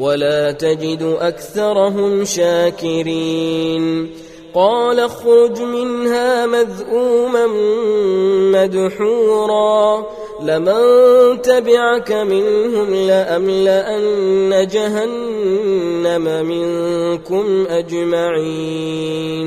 ولا تجد أكثرهم شاكرين. قال اخرج منها مذءوما مدحورا. لمن تبعك منهم لأملأن جهنم منكم أجمعين.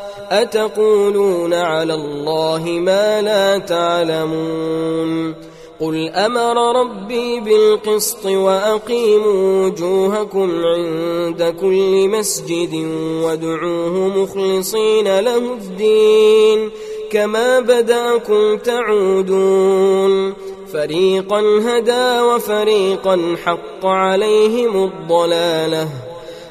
أتقولون على الله ما لا تعلمون قل أمر ربي بالقسط وأقيموا وجوهكم عند كل مسجد وادعوه مخلصين له الدين كما بدأكم تعودون فريقا هدى وفريقا حق عليهم الضلالة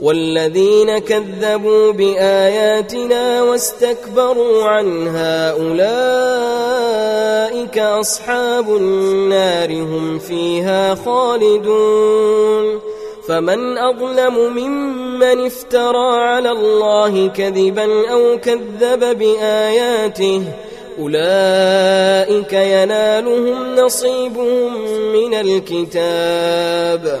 والذين كذبوا بآياتنا واستكبروا عنها أولئك أصحاب النار هم فيها خالدون فمن أظلم ممن افترى على الله كذبا أو كذب بآياته أولئك ينالهم نصيبهم من الكتاب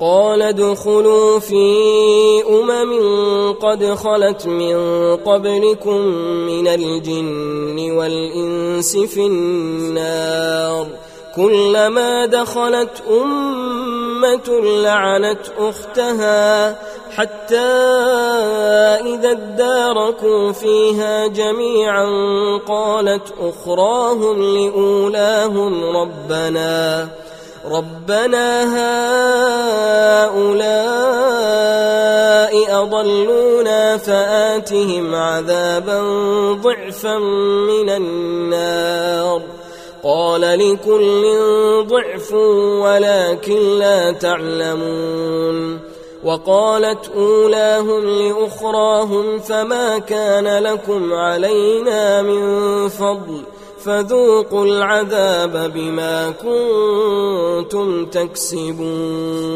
قال ادخلوا في أمم قد خلت من قبلكم من الجن والإنس في النار. كلما دخلت أمة لعنت أختها حتى إذا اداركوا فيها جميعا قالت أخراهم لأولاهم ربنا. ربنا هؤلاء أضلونا فآتهم عذابا ضعفا من النار. قال لكل ضعف ولكن لا تعلمون. وقالت أولاهم لأخراهم فما كان لكم علينا من فضل. فذوقوا العذاب بما كنتم تكسبون.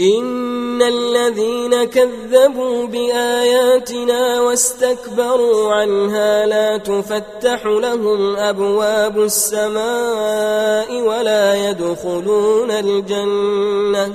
إن الذين كذبوا بآياتنا واستكبروا عنها لا تفتح لهم أبواب السماء ولا يدخلون الجنة.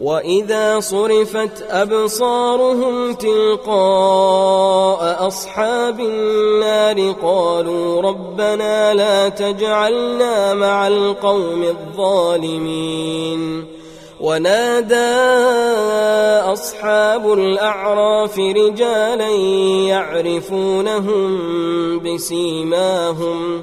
وإذا صرفت أبصارهم تلقاء أصحاب النار قالوا ربنا لا تجعلنا مع القوم الظالمين. ونادى أصحاب الأعراف رجالا يعرفونهم بسيماهم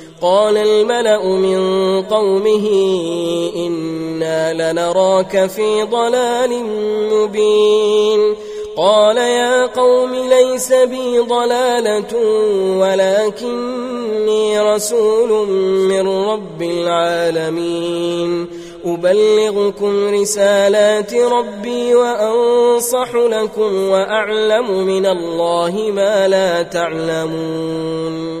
قال الملأ من قومه إنا لنراك في ضلال مبين. قال يا قوم ليس بي ضلالة ولكني رسول من رب العالمين. أبلغكم رسالات ربي وأنصح لكم وأعلم من الله ما لا تعلمون.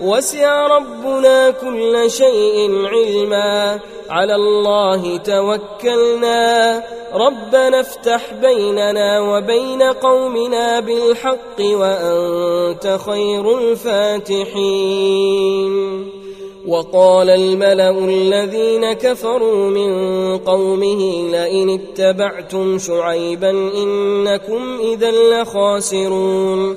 وسع ربنا كل شيء علما. على الله توكلنا. ربنا افتح بيننا وبين قومنا بالحق وأنت خير الفاتحين. وقال الملأ الذين كفروا من قومه لئن اتبعتم شعيبا إنكم إذا لخاسرون.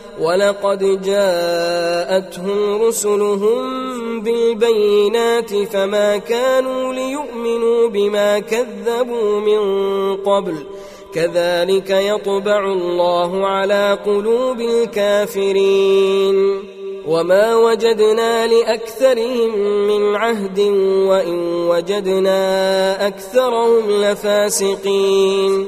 ولقد جاءتهم رسلهم بالبينات فما كانوا ليؤمنوا بما كذبوا من قبل. كذلك يطبع الله على قلوب الكافرين. وما وجدنا لأكثرهم من عهد وإن وجدنا أكثرهم لفاسقين.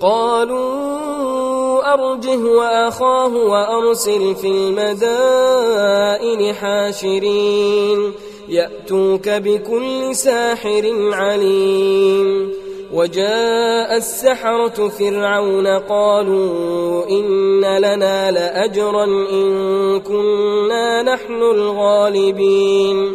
قالوا أرجه وأخاه وأرسل في المدائن حاشرين يأتوك بكل ساحر عليم وجاء السحرة فرعون قالوا إن لنا لأجرا إن كنا نحن الغالبين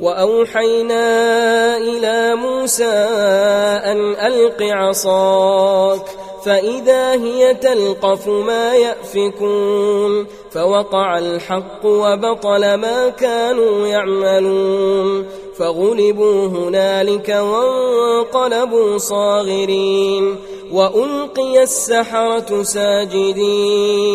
وأوحينا إلى موسى أن ألق عصاك فإذا هي تلقف ما يأفكون فوقع الحق وبطل ما كانوا يعملون فغلبوا هنالك وانقلبوا صاغرين وألقي السحرة ساجدين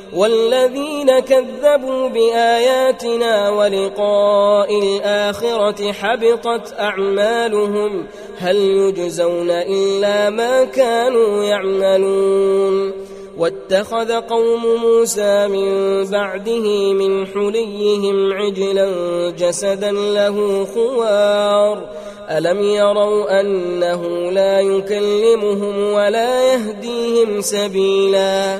والذين كذبوا بآياتنا ولقاء الآخرة حبطت أعمالهم هل يجزون إلا ما كانوا يعملون واتخذ قوم موسى من بعده من حليهم عجلا جسدا له خوار. ألم يروا أنه لا يكلمهم ولا يهديهم سبيلا؟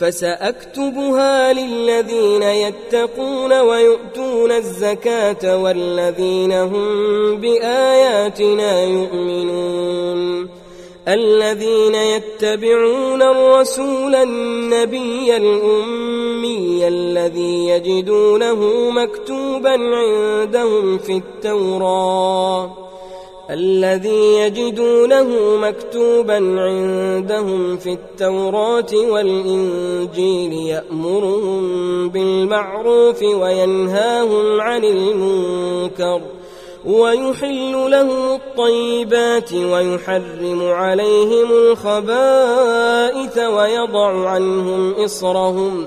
فسأكتبها للذين يتقون ويؤتون الزكاة والذين هم بآياتنا يؤمنون. الذين يتبعون الرسول النبي الأمي الذي يجدونه مكتوبا عندهم في التوراة. الذي يجدونه مكتوبا عندهم في التوراة والإنجيل يأمرهم بالمعروف وينهاهم عن المنكر ويحل لهم الطيبات ويحرم عليهم الخبائث ويضع عنهم إصرهم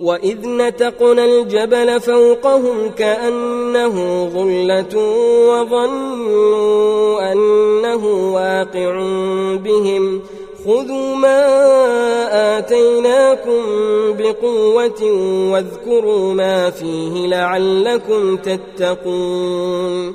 وإذ نتقنا الجبل فوقهم كأنه ظلة وظنوا أنه واقع بهم. خذوا ما آتيناكم بقوة واذكروا ما فيه لعلكم تتقون.